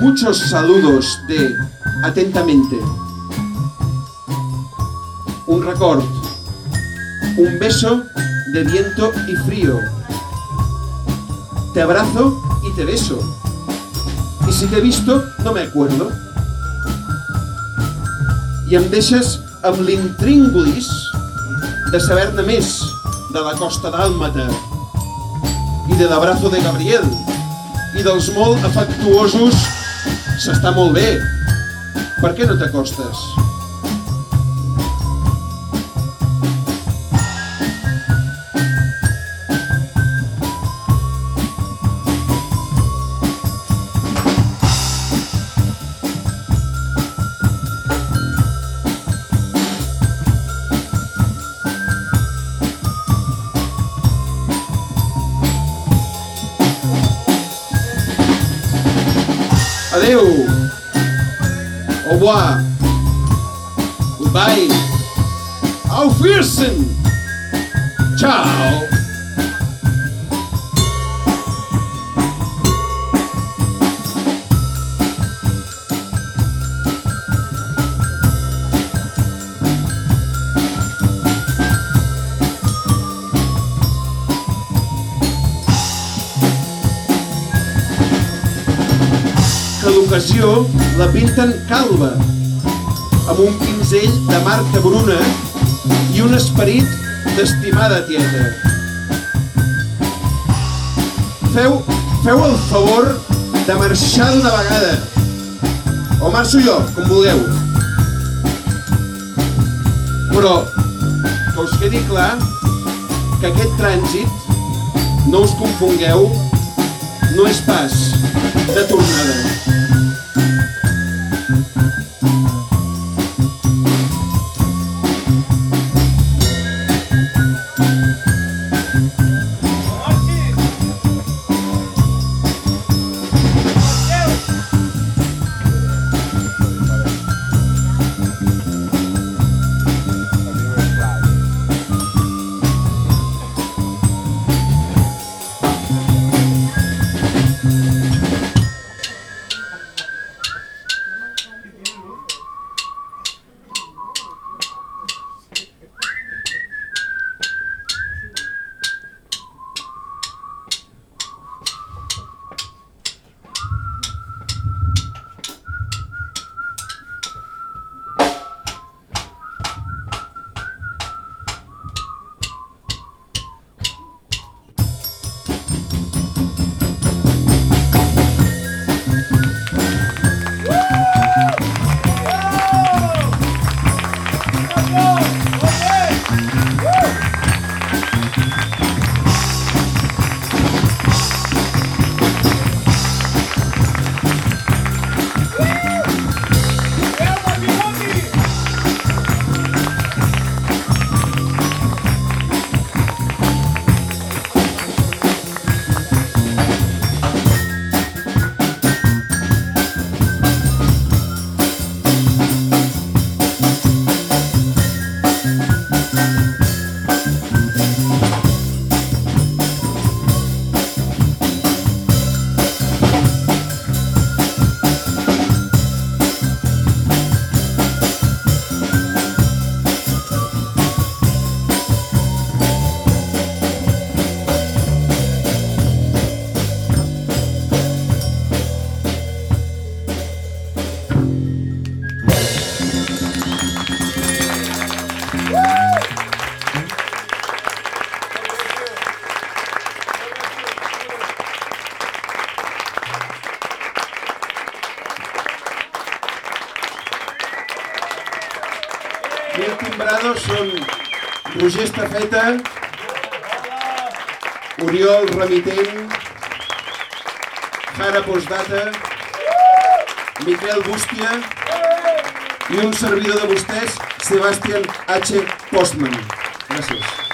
Muchos saludos de Atentamente. Un record. Un beso de viento y frío. Te abrazo y te beso. Y si te he visto, no me acuerdo. I em deixes amb l'intríngulis de saber-ne més de la costa dàlmata i de l'abrazo de Gabriel i dels molt afectuosos s'està molt bé. Per què no t'acostes? Adeu! Au revoir! Goodbye! Auf Wiedersehen! Ciao! Que l'ocasió la pinten calba, amb un pinzell de marca bruna i un esperit d'estimada tieta. Feu, feu el favor de marxar d'una vegada. O marxo jo, com vulgueu. Però que us quedi clar que aquest trànsit, no us confongueu, no és pas de tornada. I el timbrado són Roger Estafeta, Oriol Remitent, Jara Postdata, Miquel Bústia i un servidor de vostès, Sebastián H. Postman. Gràcies.